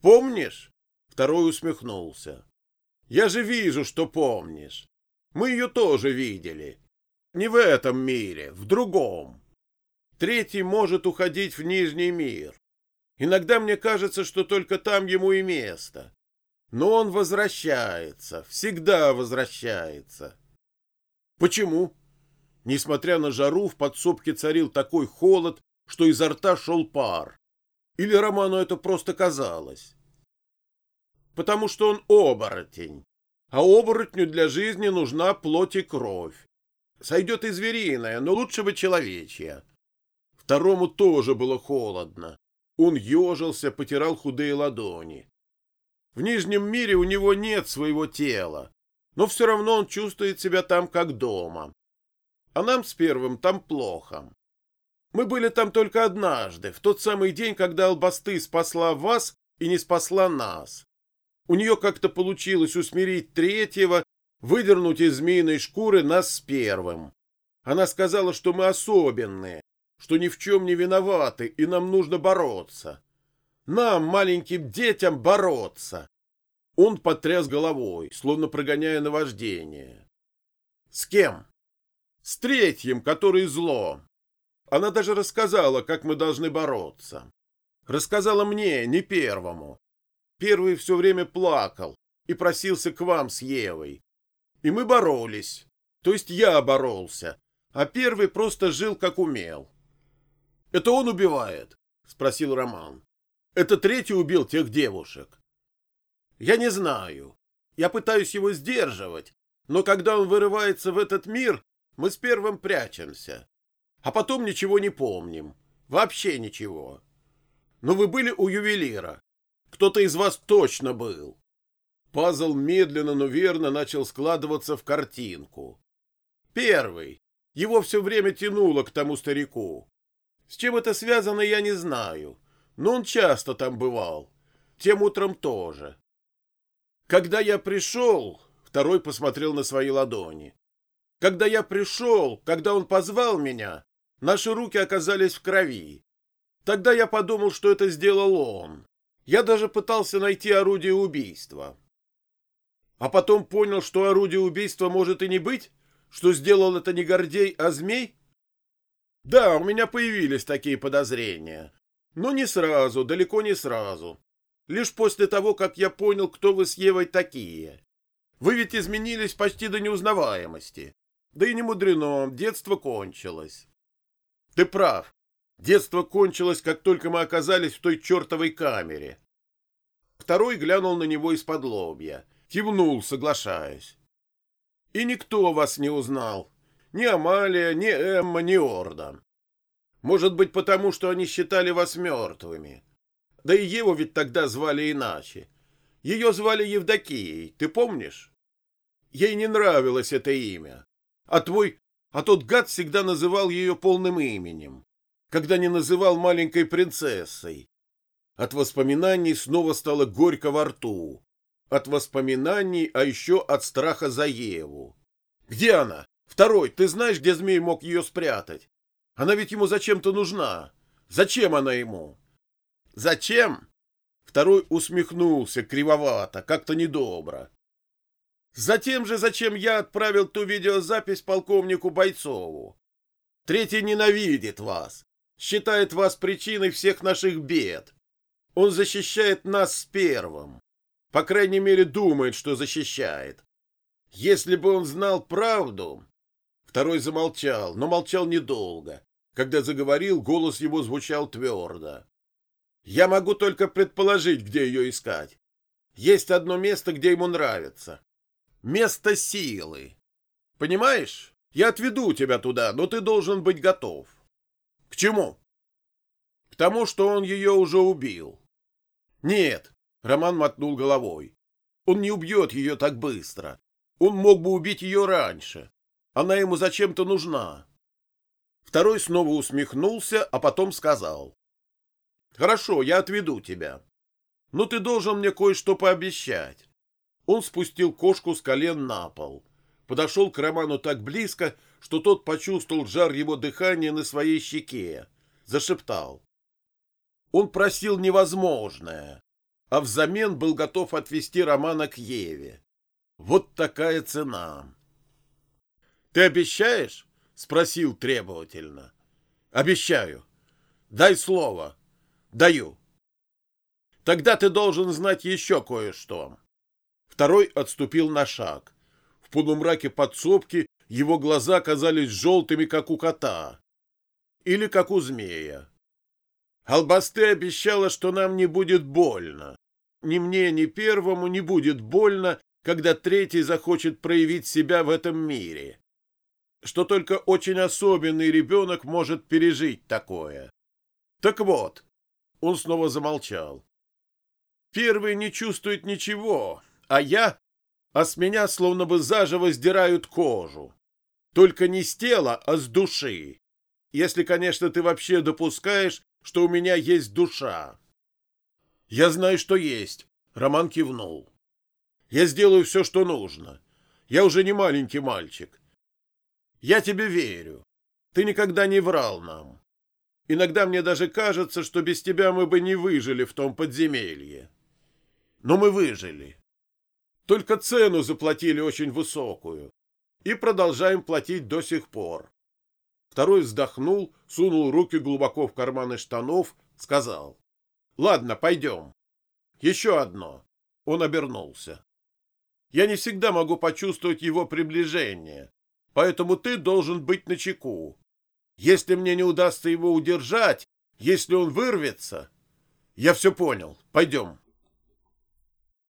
Помнишь? Второй усмехнулся. Я же вижу, что помнишь. Мы ее тоже видели. Не в этом мире, в другом. Третий может уходить в Нижний мир. Иногда мне кажется, что только там ему и место. Но он возвращается, всегда возвращается. Почему? Несмотря на жару, в подсобке царил такой холод, что изо рта шел пар. Или Роману это просто казалось? Потому что он оборотень. А оборотню для жизни нужна плоть и кровь. Сойдет и звериная, но лучше бы человечья. Второму тоже было холодно. Он ежился, потирал худые ладони. В Нижнем мире у него нет своего тела, но все равно он чувствует себя там как дома. А нам с первым там плохо. Мы были там только однажды, в тот самый день, когда Албасты спасла вас и не спасла нас. У нее как-то получилось усмирить третьего, выдернуть из змеиной шкуры нас с первым. Она сказала, что мы особенные, что ни в чем не виноваты, и нам нужно бороться. Нам, маленьким детям, бороться. Он потряс головой, словно прогоняя наваждение. С кем? С третьим, который зло. Она даже рассказала, как мы должны бороться. Рассказала мне, не первому. Первый все время плакал и просился к вам с Евой. И мы боролись. То есть я боролся, а первый просто жил, как умел. — Это он убивает? — спросил Роман. Это третий убил тех девушек. Я не знаю. Я пытаюсь его сдерживать, но когда он вырывается в этот мир, мы с первым прячемся. А потом ничего не помним. Вообще ничего. Но вы были у ювелира. Кто-то из вас точно был. Пазл медленно, но верно начал складываться в картинку. Первый. Его все время тянуло к тому старику. С чем это связано, я не знаю но он часто там бывал. Тем утром тоже. Когда я пришел, второй посмотрел на свои ладони. Когда я пришел, когда он позвал меня, наши руки оказались в крови. Тогда я подумал, что это сделал он. Я даже пытался найти орудие убийства. А потом понял, что орудие убийства может и не быть, что сделал это не Гордей, а Змей. Да, у меня появились такие подозрения. Но не сразу, далеко не сразу. Лишь после того, как я понял, кто вы с Евой такие. Вы ведь изменились почти до неузнаваемости. Да и не мудрено, детство кончилось. Ты прав. Детство кончилось, как только мы оказались в той чертовой камере. Второй глянул на него из-под лобья. Кивнул, соглашаясь. И никто вас не узнал. Ни Амалия, ни Эмма, ни Ордан. Может быть, потому что они считали вас мертвыми. Да и его ведь тогда звали иначе. Ее звали Евдокией, ты помнишь? Ей не нравилось это имя. А твой... А тот гад всегда называл ее полным именем, когда не называл маленькой принцессой. От воспоминаний снова стало горько во рту. От воспоминаний, а еще от страха за Еву. Где она? Второй, ты знаешь, где змей мог ее спрятать? Она ведь ему зачем-то нужна. Зачем она ему? Зачем? Второй усмехнулся кривовато, как-то недобро. Затем же, зачем я отправил ту видеозапись полковнику Бойцову. Третий ненавидит вас, считает вас причиной всех наших бед. Он защищает нас с первым. По крайней мере, думает, что защищает. Если бы он знал правду... Второй замолчал, но молчал недолго. Когда заговорил, голос его звучал твердо. «Я могу только предположить, где ее искать. Есть одно место, где ему нравится. Место силы. Понимаешь? Я отведу тебя туда, но ты должен быть готов. К чему? К тому, что он ее уже убил. Нет, Роман мотнул головой. Он не убьет ее так быстро. Он мог бы убить ее раньше. Она ему зачем-то нужна. Второй снова усмехнулся, а потом сказал. «Хорошо, я отведу тебя. Но ты должен мне кое-что пообещать». Он спустил кошку с колен на пол. Подошел к Роману так близко, что тот почувствовал жар его дыхания на своей щеке. Зашептал. Он просил невозможное. а взамен был готов отвезти Романа к Еве. Вот такая цена. «Ты обещаешь?» — спросил требовательно. «Обещаю. Дай слово. Даю. Тогда ты должен знать еще кое-что». Второй отступил на шаг. В полумраке подсобки его глаза казались желтыми, как у кота. Или как у змея. Албасты обещала, что нам не будет больно. Ни мне, ни первому не будет больно, когда третий захочет проявить себя в этом мире. Что только очень особенный ребенок может пережить такое. Так вот, он снова замолчал. Первый не чувствует ничего, а я, а с меня словно бы заживо сдирают кожу. Только не с тела, а с души. Если, конечно, ты вообще допускаешь, что у меня есть душа. Я знаю, что есть. Роман кивнул. Я сделаю все, что нужно. Я уже не маленький мальчик. Я тебе верю. Ты никогда не врал нам. Иногда мне даже кажется, что без тебя мы бы не выжили в том подземелье. Но мы выжили. Только цену заплатили очень высокую. И продолжаем платить до сих пор. Второй вздохнул, сунул руки глубоко в карманы штанов, сказал. Ладно, пойдем. Еще одно. Он обернулся. Я не всегда могу почувствовать его приближение, поэтому ты должен быть начеку. Если мне не удастся его удержать, если он вырвется... Я все понял. Пойдем.